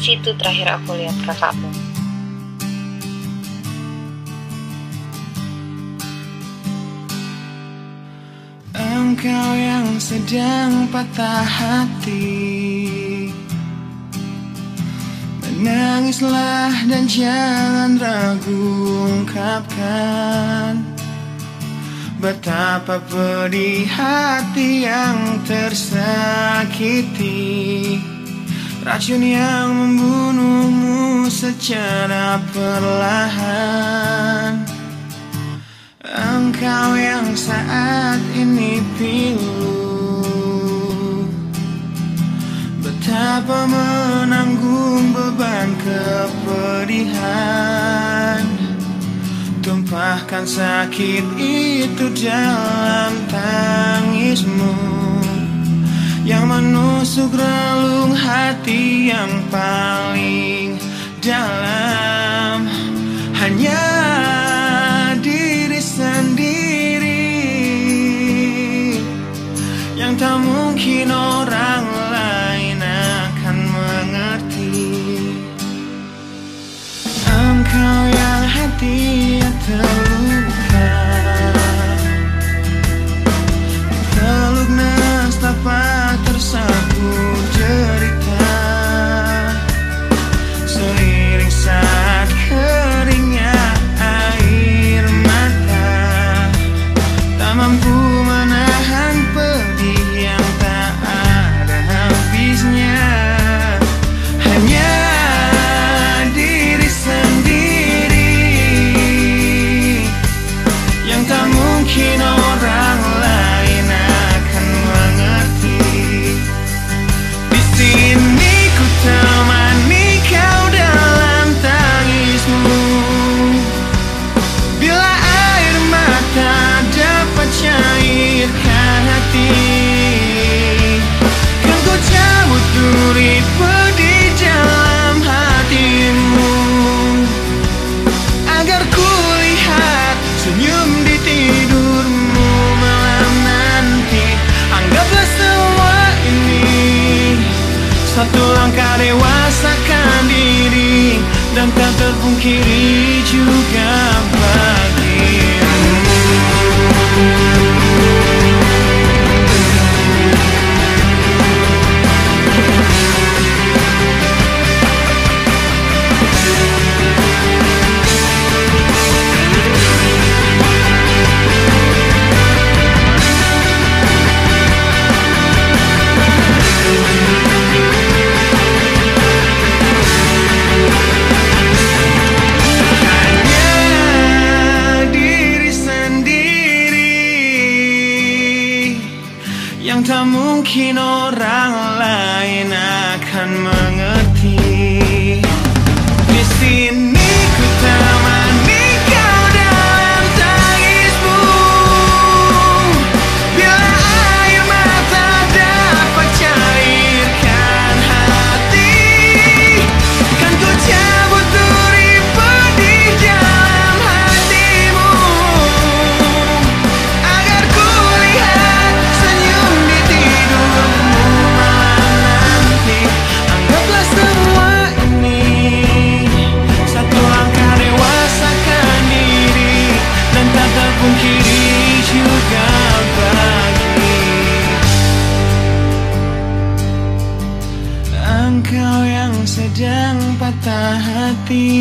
situ terakhir aku lihat kakakmu. Engkau yang sedang patah hati Menangislah dan jangan ragu ungkapkan Betapa pedih hati yang tersakiti Racun yang membunuhmu secara perlahan. Engkau yang saat ini pilu. Betapa menanggung beban kepedihan. Tumpahkan sakit itu dalam tangismu menusuk relung hati yang paling dalam don't keep no wrong Satu langkah dewasakan diri Dan tak terpungkiri juga Hanya 気の乱来な感無 Engkau yang sedang patah hati